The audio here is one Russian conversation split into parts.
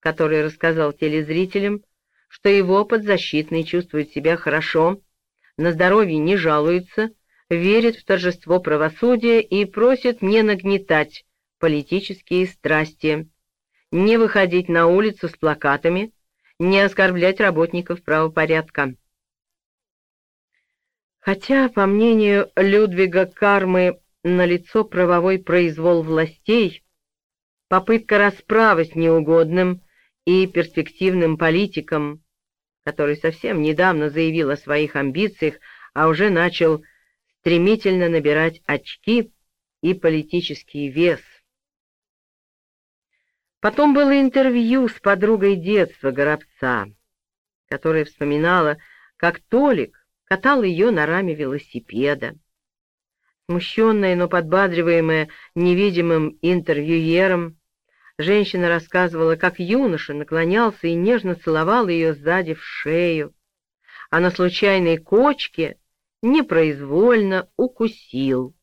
который рассказал телезрителям, что его подзащитный чувствует себя хорошо, на здоровье не жалуется, верит в торжество правосудия и просит не нагнетать политические страсти, не выходить на улицу с плакатами, не оскорблять работников правопорядка. Хотя, по мнению Людвига Кармы, налицо правовой произвол властей, попытка расправы с неугодным и перспективным политиком, который совсем недавно заявил о своих амбициях, а уже начал стремительно набирать очки и политический вес. Потом было интервью с подругой детства Горобца, которая вспоминала, как Толик катал ее на раме велосипеда. Смущенная, но подбадриваемая невидимым интервьюером, женщина рассказывала, как юноша наклонялся и нежно целовал ее сзади в шею, а на случайной кочке непроизвольно укусил.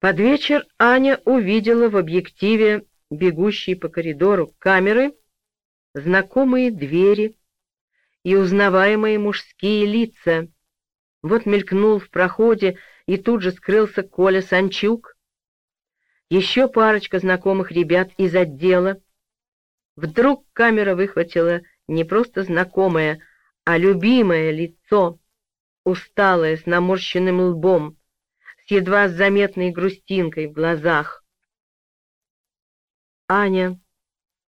Под вечер Аня увидела в объективе бегущей по коридору камеры знакомые двери и узнаваемые мужские лица. Вот мелькнул в проходе и тут же скрылся Коля Санчук. Еще парочка знакомых ребят из отдела. Вдруг камера выхватила не просто знакомое, а любимое лицо, усталое, с наморщенным лбом, с едва заметной грустинкой в глазах. Аня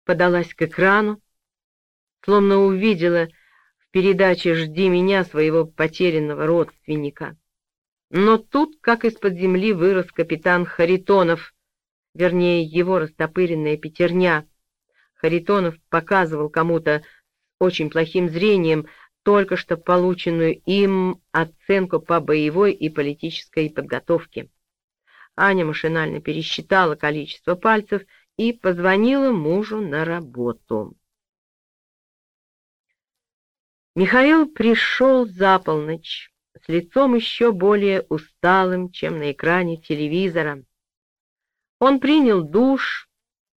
подалась к экрану, словно увидела в передаче «Жди меня» своего потерянного родственника. Но тут, как из-под земли, вырос капитан Харитонов, вернее, его растопыренная пятерня. Харитонов показывал кому-то очень плохим зрением только что полученную им оценку по боевой и политической подготовке. Аня машинально пересчитала количество пальцев и позвонила мужу на работу. Михаил пришел за полночь, с лицом еще более усталым, чем на экране телевизора. Он принял душ,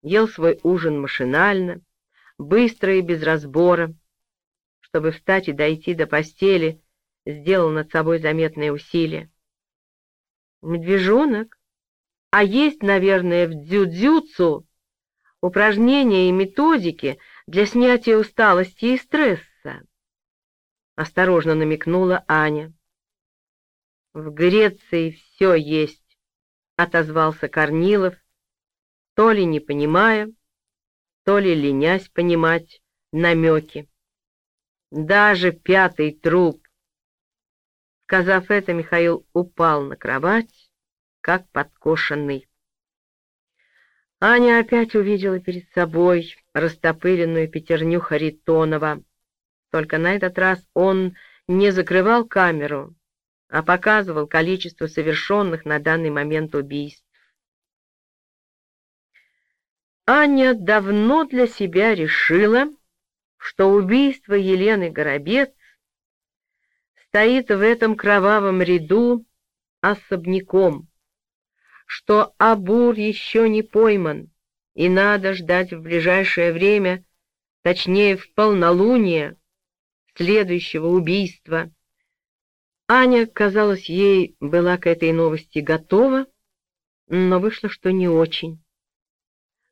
ел свой ужин машинально, быстро и без разбора, чтобы встать и дойти до постели, сделал над собой заметное усилие. Медвежонок, а есть, наверное, в дзюдзюцу упражнения и методики для снятия усталости и стресса. Осторожно намекнула Аня. В Греции все есть, отозвался Корнилов, то ли не понимая, то ли ленясь понимать намеки. Даже пятый труп. Сказав это, Михаил упал на кровать, как подкошенный. Аня опять увидела перед собой растопыренную пятерню Харитонова. Только на этот раз он не закрывал камеру, а показывал количество совершенных на данный момент убийств. Аня давно для себя решила, что убийство Елены Горобец стоит в этом кровавом ряду особняком, что Абур еще не пойман, и надо ждать в ближайшее время, точнее в полнолуние, следующего убийства. Аня, казалось, ей была к этой новости готова, но вышло, что не очень.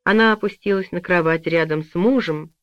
Она опустилась на кровать рядом с мужем,